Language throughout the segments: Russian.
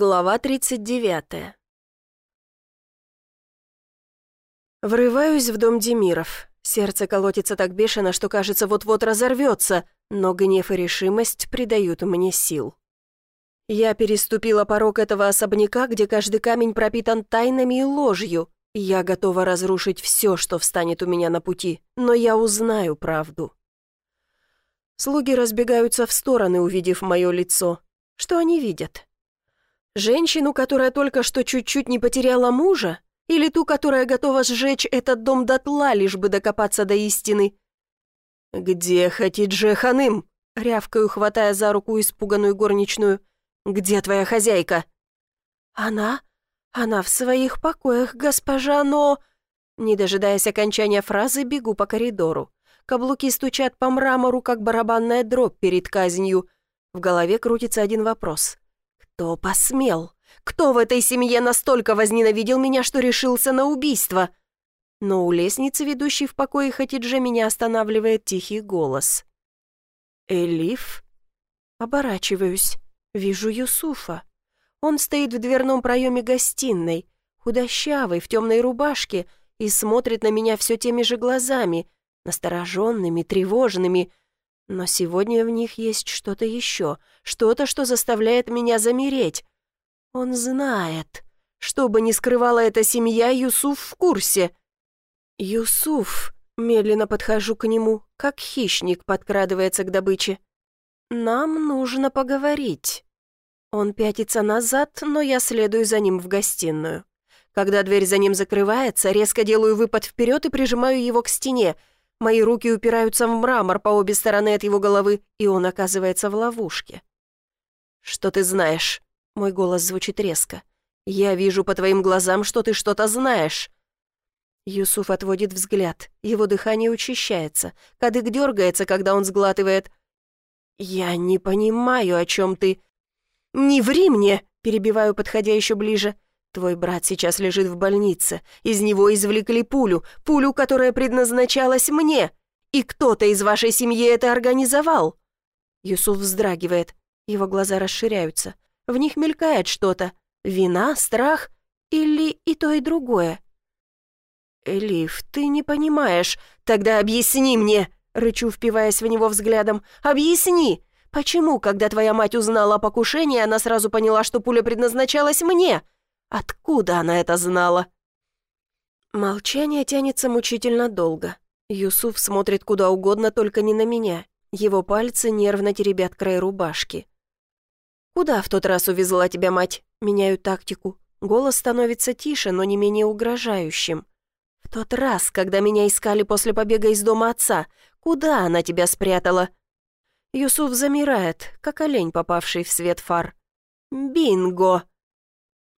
Глава 39 Врываюсь в дом Демиров. Сердце колотится так бешено, что кажется, вот-вот разорвется, но гнев и решимость придают мне сил. Я переступила порог этого особняка, где каждый камень пропитан тайнами и ложью. Я готова разрушить все, что встанет у меня на пути, но я узнаю правду. Слуги разбегаются в стороны, увидев мое лицо. Что они видят? Женщину, которая только что чуть-чуть не потеряла мужа? Или ту, которая готова сжечь этот дом дотла, лишь бы докопаться до истины? «Где Хатидже Ханым?» — рявкаю, хватая за руку испуганную горничную. «Где твоя хозяйка?» «Она? Она в своих покоях, госпожа, но...» Не дожидаясь окончания фразы, бегу по коридору. Каблуки стучат по мрамору, как барабанная дробь перед казнью. В голове крутится один вопрос. Кто посмел? Кто в этой семье настолько возненавидел меня, что решился на убийство? Но у лестницы, ведущей в покое Хатидже, меня останавливает тихий голос. «Элиф?» Оборачиваюсь. Вижу Юсуфа. Он стоит в дверном проеме гостиной, худощавый, в темной рубашке, и смотрит на меня все теми же глазами, настороженными, тревожными, но сегодня в них есть что-то еще, что-то, что заставляет меня замереть. Он знает. Что бы ни скрывала эта семья, Юсуф в курсе. «Юсуф», медленно подхожу к нему, как хищник подкрадывается к добыче. «Нам нужно поговорить». Он пятится назад, но я следую за ним в гостиную. Когда дверь за ним закрывается, резко делаю выпад вперед и прижимаю его к стене — Мои руки упираются в мрамор по обе стороны от его головы, и он оказывается в ловушке. «Что ты знаешь?» — мой голос звучит резко. «Я вижу по твоим глазам, что ты что-то знаешь». Юсуф отводит взгляд, его дыхание учащается, кадык дергается, когда он сглатывает. «Я не понимаю, о чем ты...» «Не ври мне!» — перебиваю, подходя еще ближе. Твой брат сейчас лежит в больнице. Из него извлекли пулю, пулю, которая предназначалась мне. И кто-то из вашей семьи это организовал». Юсуф вздрагивает. Его глаза расширяются. В них мелькает что-то. Вина, страх или и то, и другое. «Элиф, ты не понимаешь. Тогда объясни мне!» Рычу, впиваясь в него взглядом. «Объясни! Почему, когда твоя мать узнала о покушении, она сразу поняла, что пуля предназначалась мне?» Откуда она это знала? Молчание тянется мучительно долго. Юсуф смотрит куда угодно, только не на меня. Его пальцы нервно теребят край рубашки. «Куда в тот раз увезла тебя мать?» Меняю тактику. Голос становится тише, но не менее угрожающим. «В тот раз, когда меня искали после побега из дома отца, куда она тебя спрятала?» Юсуф замирает, как олень, попавший в свет фар. «Бинго!»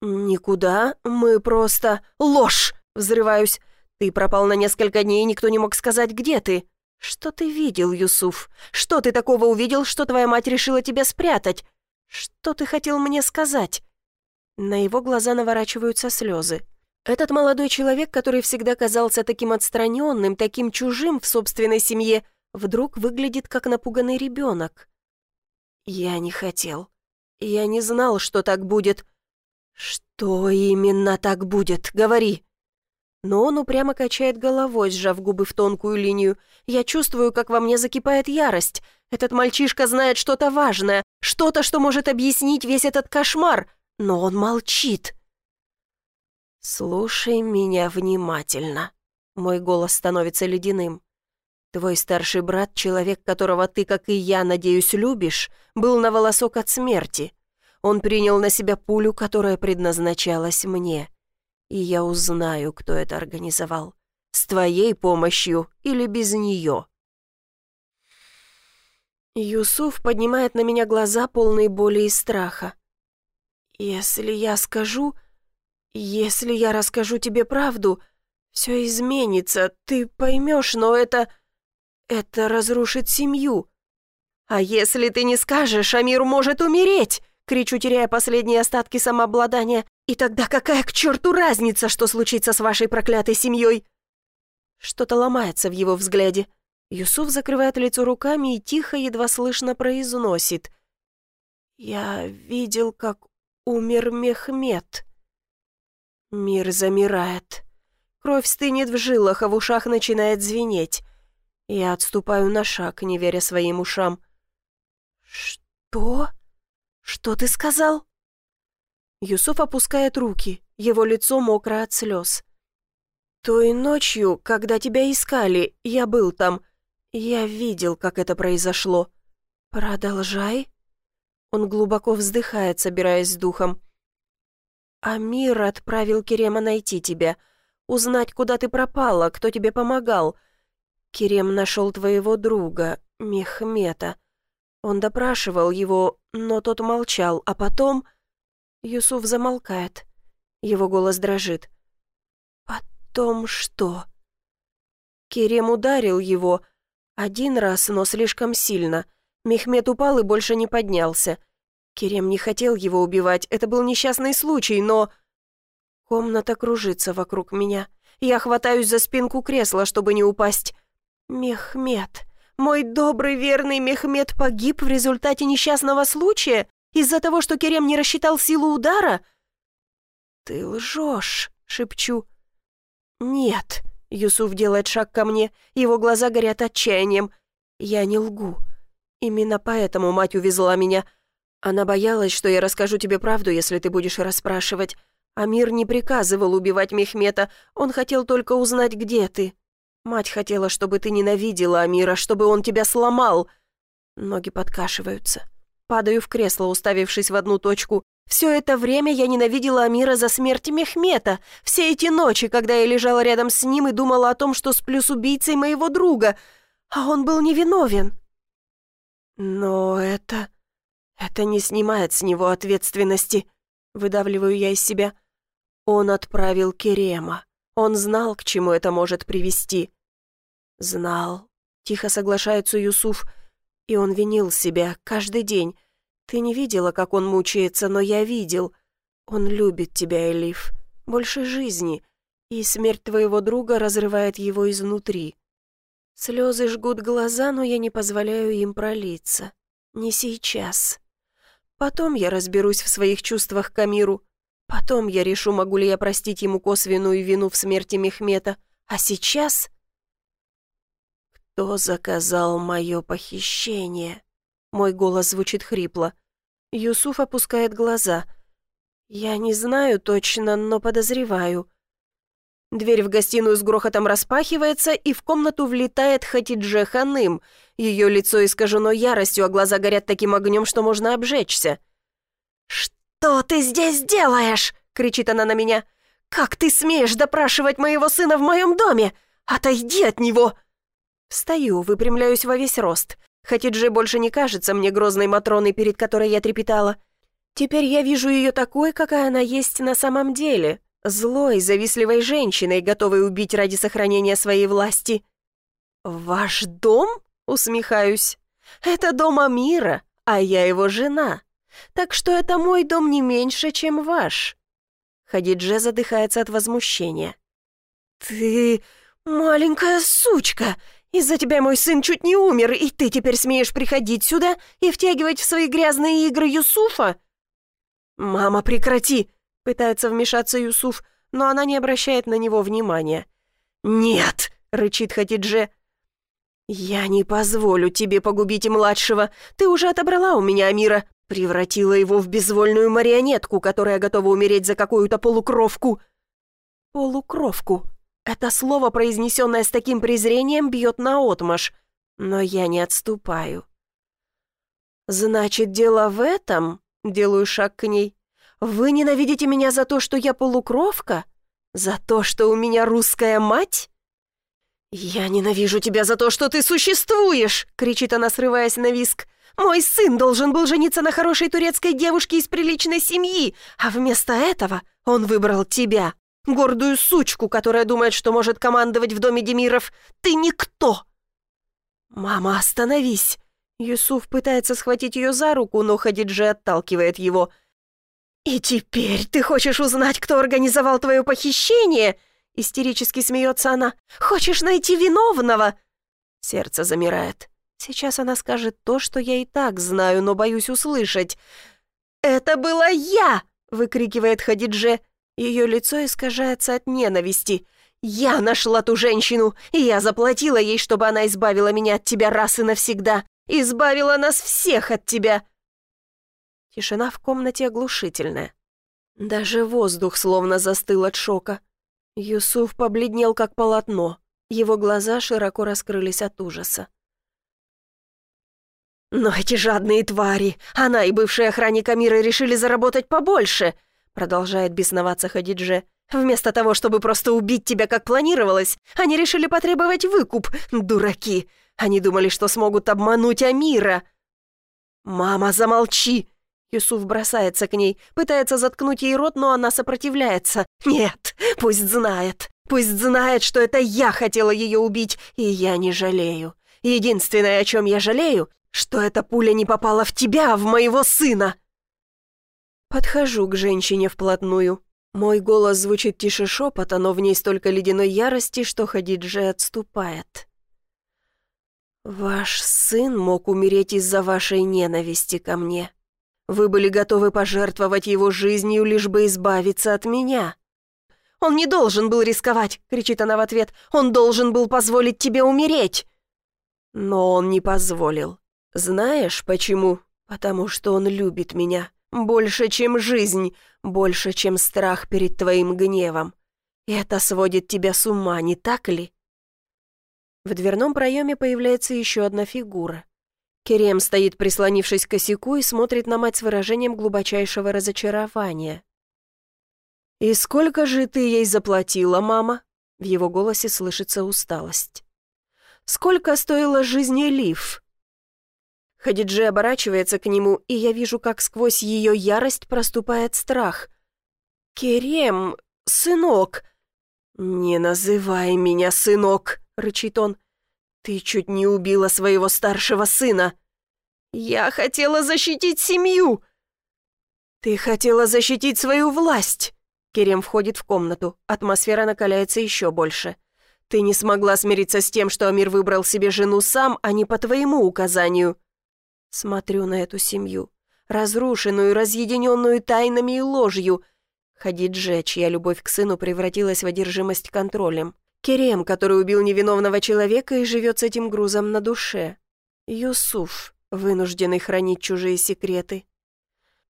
«Никуда, мы просто... Ложь!» — взрываюсь. «Ты пропал на несколько дней, никто не мог сказать, где ты. Что ты видел, Юсуф? Что ты такого увидел, что твоя мать решила тебя спрятать? Что ты хотел мне сказать?» На его глаза наворачиваются слезы. Этот молодой человек, который всегда казался таким отстраненным, таким чужим в собственной семье, вдруг выглядит как напуганный ребенок. «Я не хотел. Я не знал, что так будет. «Что именно так будет? Говори!» Но он упрямо качает головой, сжав губы в тонкую линию. Я чувствую, как во мне закипает ярость. Этот мальчишка знает что-то важное, что-то, что может объяснить весь этот кошмар, но он молчит. «Слушай меня внимательно». Мой голос становится ледяным. Твой старший брат, человек, которого ты, как и я, надеюсь, любишь, был на волосок от смерти. Он принял на себя пулю, которая предназначалась мне. И я узнаю, кто это организовал. С твоей помощью или без нее. Юсуф поднимает на меня глаза, полные боли и страха. «Если я скажу... Если я расскажу тебе правду, все изменится, ты поймешь, но это... Это разрушит семью. А если ты не скажешь, Амир может умереть!» Кричу, теряя последние остатки самообладания. «И тогда какая к черту разница, что случится с вашей проклятой семьей?» Что-то ломается в его взгляде. Юсуф закрывает лицо руками и тихо, едва слышно произносит. «Я видел, как умер Мехмед. Мир замирает. Кровь стынет в жилах, а в ушах начинает звенеть. Я отступаю на шаг, не веря своим ушам. «Что? Что ты сказал?» Юсуф опускает руки, его лицо мокро от слез. «Той ночью, когда тебя искали, я был там. Я видел, как это произошло. Продолжай». Он глубоко вздыхает, собираясь с духом. «Амир отправил Керема найти тебя, узнать, куда ты пропала, кто тебе помогал. Керем нашел твоего друга, Мехмета. Он допрашивал его, но тот молчал, а потом...» Юсуф замолкает. Его голос дрожит. «Потом что?» Керем ударил его. Один раз, но слишком сильно. Мехмед упал и больше не поднялся. Керем не хотел его убивать, это был несчастный случай, но... Комната кружится вокруг меня. Я хватаюсь за спинку кресла, чтобы не упасть. Мехмед, мой добрый верный Мехмед погиб в результате несчастного случая? Из-за того, что Керем не рассчитал силу удара? «Ты лжешь», — шепчу. «Нет», — Юсуф делает шаг ко мне, его глаза горят отчаянием. «Я не лгу. Именно поэтому мать увезла меня. Она боялась, что я расскажу тебе правду, если ты будешь расспрашивать. Амир не приказывал убивать Мехмета, он хотел только узнать, где ты. Мать хотела, чтобы ты ненавидела Амира, чтобы он тебя сломал». Ноги подкашиваются. Падаю в кресло, уставившись в одну точку. Все это время я ненавидела Амира за смерть Мехмета. Все эти ночи, когда я лежала рядом с ним и думала о том, что сплю с убийцей моего друга. А он был невиновен. Но это... Это не снимает с него ответственности. Выдавливаю я из себя. Он отправил Керема. Он знал, к чему это может привести. Знал. Тихо соглашается Юсуф. И он винил себя каждый день. Ты не видела, как он мучается, но я видел. Он любит тебя, Элиф, больше жизни, и смерть твоего друга разрывает его изнутри. Слезы жгут глаза, но я не позволяю им пролиться. Не сейчас. Потом я разберусь в своих чувствах к Амиру. Потом я решу, могу ли я простить ему косвенную вину в смерти Мехмета. А сейчас... «Кто заказал мое похищение?» Мой голос звучит хрипло. Юсуф опускает глаза. «Я не знаю точно, но подозреваю». Дверь в гостиную с грохотом распахивается, и в комнату влетает Хатидже Ханым. Ее лицо искажено яростью, а глаза горят таким огнем, что можно обжечься. «Что ты здесь делаешь?» — кричит она на меня. «Как ты смеешь допрашивать моего сына в моем доме? Отойди от него!» Встаю, выпрямляюсь во весь рост. Хатидже больше не кажется мне грозной Матроной, перед которой я трепетала. Теперь я вижу ее такой, какая она есть на самом деле. Злой, завистливой женщиной, готовой убить ради сохранения своей власти. «Ваш дом?» — усмехаюсь. «Это дом Амира, а я его жена. Так что это мой дом не меньше, чем ваш». Хадидже задыхается от возмущения. «Ты маленькая сучка! Из-за тебя мой сын чуть не умер, и ты теперь смеешь приходить сюда и втягивать в свои грязные игры Юсуфа?» «Мама, прекрати!» — пытается вмешаться Юсуф, но она не обращает на него внимания. «Нет!» — рычит Хатидже. «Я не позволю тебе погубить младшего. Ты уже отобрала у меня Амира, превратила его в безвольную марионетку, которая готова умереть за какую-то полукровку». «Полукровку», это слово, произнесенное с таким презрением, бьет наотмашь, но я не отступаю. «Значит, дело в этом?» — делаю шаг к ней. «Вы ненавидите меня за то, что я полукровка? За то, что у меня русская мать?» «Я ненавижу тебя за то, что ты существуешь!» — кричит она, срываясь на виск. «Мой сын должен был жениться на хорошей турецкой девушке из приличной семьи, а вместо этого он выбрал тебя!» Гордую сучку, которая думает, что может командовать в доме Демиров. Ты никто!» «Мама, остановись!» Юсуф пытается схватить ее за руку, но Хадиджи отталкивает его. «И теперь ты хочешь узнать, кто организовал твое похищение?» Истерически смеется она. «Хочешь найти виновного?» Сердце замирает. Сейчас она скажет то, что я и так знаю, но боюсь услышать. «Это была я!» — выкрикивает Хадидже. Ее лицо искажается от ненависти. «Я нашла ту женщину, и я заплатила ей, чтобы она избавила меня от тебя раз и навсегда. Избавила нас всех от тебя!» Тишина в комнате оглушительная. Даже воздух словно застыл от шока. Юсуф побледнел, как полотно. Его глаза широко раскрылись от ужаса. «Но эти жадные твари! Она и бывший охранник Амира решили заработать побольше!» Продолжает бесноваться Хадидже. «Вместо того, чтобы просто убить тебя, как планировалось, они решили потребовать выкуп, дураки! Они думали, что смогут обмануть Амира!» «Мама, замолчи!» Юсуф бросается к ней, пытается заткнуть ей рот, но она сопротивляется. «Нет, пусть знает, пусть знает, что это я хотела ее убить, и я не жалею. Единственное, о чем я жалею, что эта пуля не попала в тебя, а в моего сына!» Подхожу к женщине вплотную. Мой голос звучит тише шепота, но в ней столько ледяной ярости, что Хадиджи отступает. «Ваш сын мог умереть из-за вашей ненависти ко мне. Вы были готовы пожертвовать его жизнью, лишь бы избавиться от меня». «Он не должен был рисковать!» — кричит она в ответ. «Он должен был позволить тебе умереть!» Но он не позволил. Знаешь почему? Потому что он любит меня. Больше, чем жизнь, больше, чем страх перед твоим гневом. Это сводит тебя с ума, не так ли? В дверном проеме появляется еще одна фигура. Керем стоит, прислонившись к косяку, и смотрит на мать с выражением глубочайшего разочарования. «И сколько же ты ей заплатила, мама?» В его голосе слышится усталость. «Сколько стоила жизнь Лив?» Хадиджи оборачивается к нему, и я вижу, как сквозь ее ярость проступает страх. «Керем, сынок!» «Не называй меня сынок!» — рычит он. «Ты чуть не убила своего старшего сына!» «Я хотела защитить семью!» «Ты хотела защитить свою власть!» Керем входит в комнату. Атмосфера накаляется еще больше. «Ты не смогла смириться с тем, что Амир выбрал себе жену сам, а не по твоему указанию. Смотрю на эту семью, разрушенную, разъединенную тайнами и ложью. Хадидже, чья любовь к сыну превратилась в одержимость контролем. Керем, который убил невиновного человека и живет с этим грузом на душе. Юсуф, вынужденный хранить чужие секреты.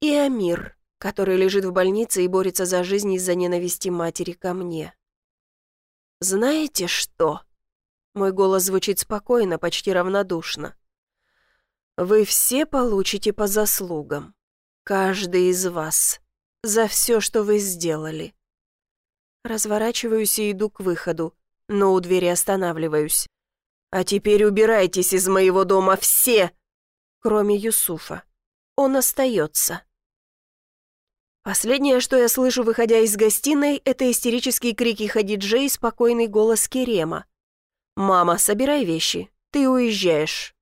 И Амир, который лежит в больнице и борется за жизнь из-за ненависти матери ко мне. «Знаете что?» Мой голос звучит спокойно, почти равнодушно. Вы все получите по заслугам. Каждый из вас. За все, что вы сделали. Разворачиваюсь и иду к выходу, но у двери останавливаюсь. А теперь убирайтесь из моего дома все, кроме Юсуфа. Он остается. Последнее, что я слышу, выходя из гостиной, это истерические крики Хадиджи и спокойный голос Керема. «Мама, собирай вещи, ты уезжаешь».